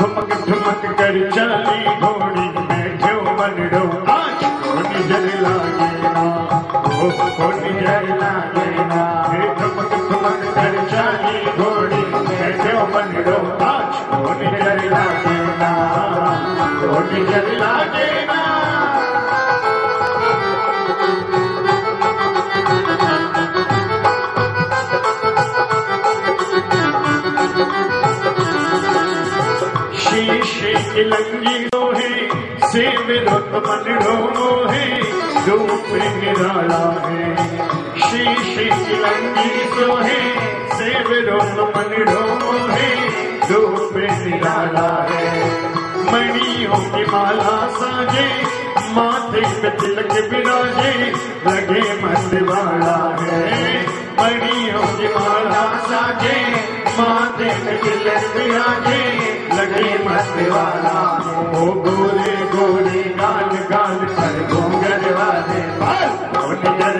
ठुमक ठुमक कर चली। मनड़ो मोहे रूप निराला है शीशे की लंगी लोहे सेव रुत मनड़ो मोहे रूप निराला है मणियों की माला साजे माथे पे तिलक विराजे लगे मत वाला है मणियों की माला साजे माथे पे तिलक विराजे लगे मत वाला ओ गोरे गोरे गाल गाल पर घूंगर वाले बाल ओ नज़र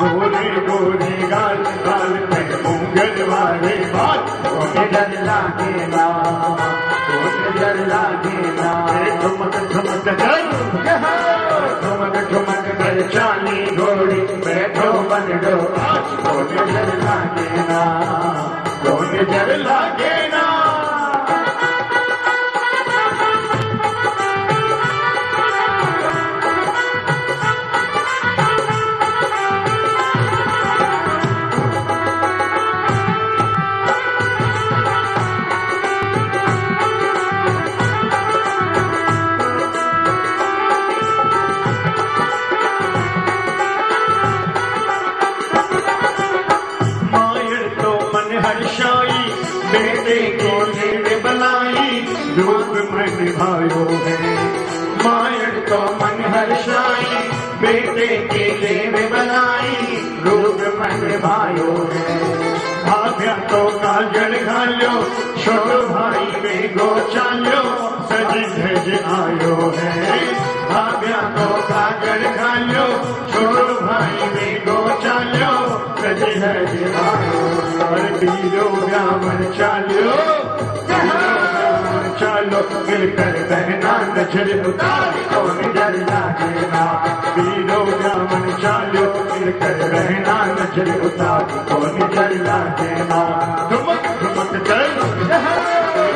गोरे गोरे गाल गाल पर घूंगर वाले बाल ओ नज़र लागे ना ओ नज़र लागे ना ए ठुमक ठुमक कर। ठुमक ठुमक कर चाली घोड़ी बैठो बनडो ओ नज़र लागे ना ओ नज़र लागे मन बेटे के लेने बनाई रूप मन भायो है। भाग्या तो काजल घालो छोड़ो भाई में गो चालो सज धज आयो है। भाग्या तो काजल घालो छोड़ो भाई में गो चालो सज धज आयो और पीरो ब्राह्मण चालो। चालो मिलकर बहना नज़र उतार, कौन जर लागेना पीरो ब्राह्मण चालो मिलकर बहना नज़र उतार, कौन जर लागेना ठुमक ठुमक कर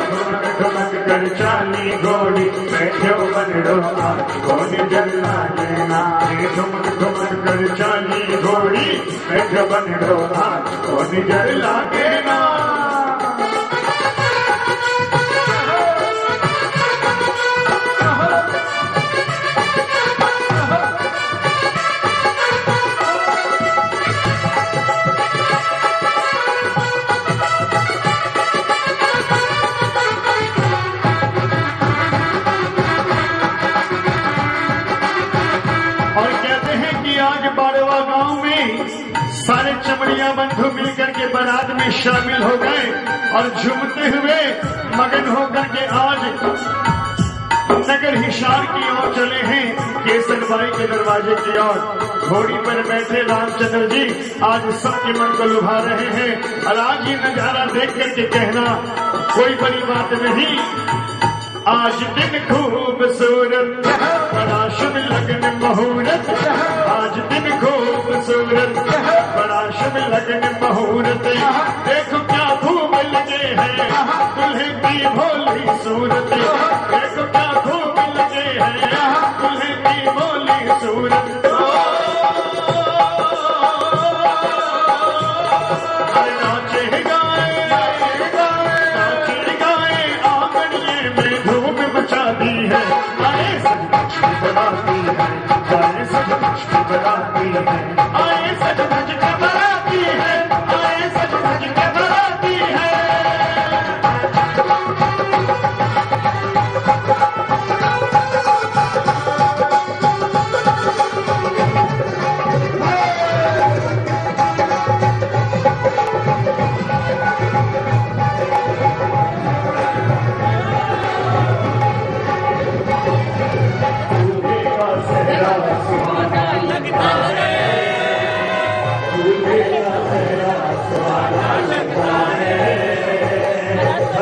ठुमक ठुमक कर चाली घोड़ी, बैठो बनड़ो कौन जर लागेना ठुमक ठुमक कर चाली घोड़ी, बैठो बनड़ो कौन जर लागेना शामिल हो गए और झुमते हुए मगन होकर के आज नगर हिसार की ओर चले हैं केसर बाई के दरवाजे की ओर। घोड़ी पर बैठे रामचंद्र जी आज सबके मन को लुभा रहे हैं। और आज ये नज़ारा देख करके कहना कोई बड़ी बात नहीं। आज दिन खूबसूरत, बड़ा शुभ लगन मुहूर्त। आज दिन खूबसूरत, बड़ा शुभ लगन मुहूर्त। सूरत देखो क्या खूब लगे हैं दुल्हे की भोली सूरत आए सचमुच की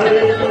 हरे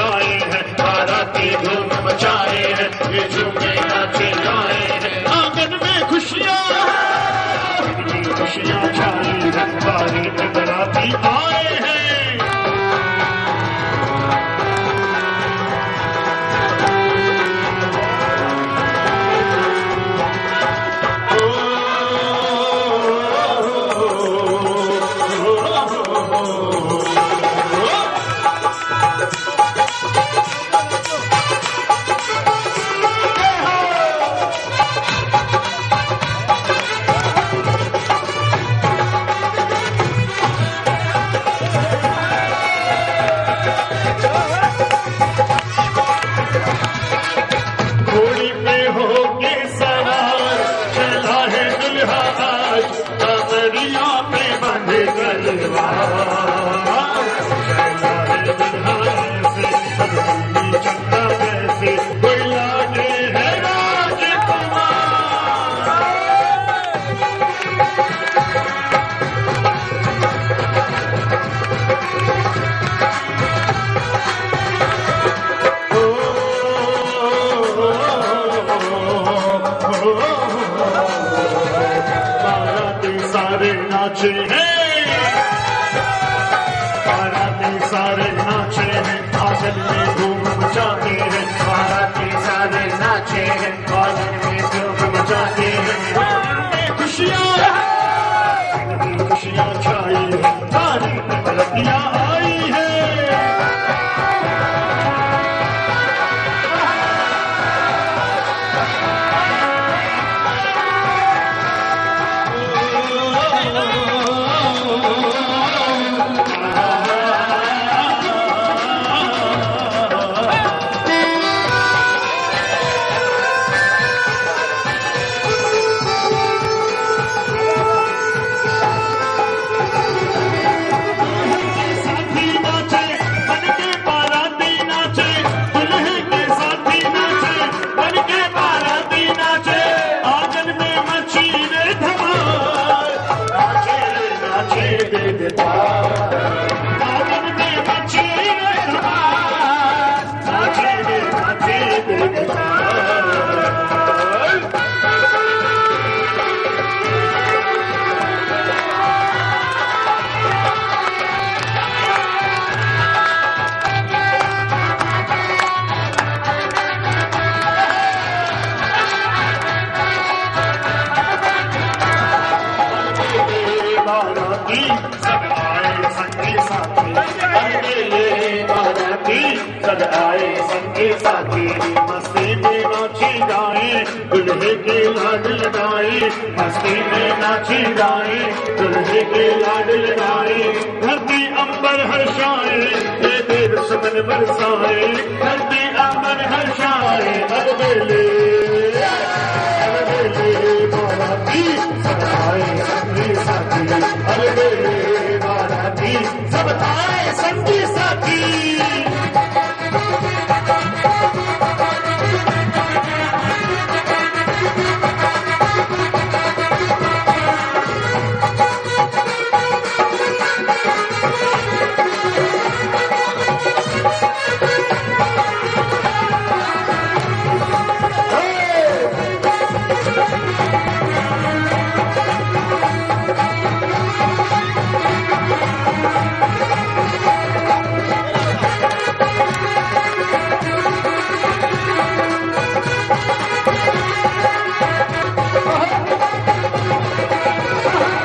Bye. नाचे हैं। सारा के सारे नाचे हैं। बादल में धूम मचाते हैं। सारा के सारे नाचे हैं। बादल में धूम मचाते हैं। दुल्हे के लाड लगाए मस्ती में नाची गाए, दुल्हे के लाड लगाए, धरती अंबर हर्षाए, ये देव सुमन बरसाए, धरती अंबर हर्षाए, हर बेले हर बेले बाराती सब सब आए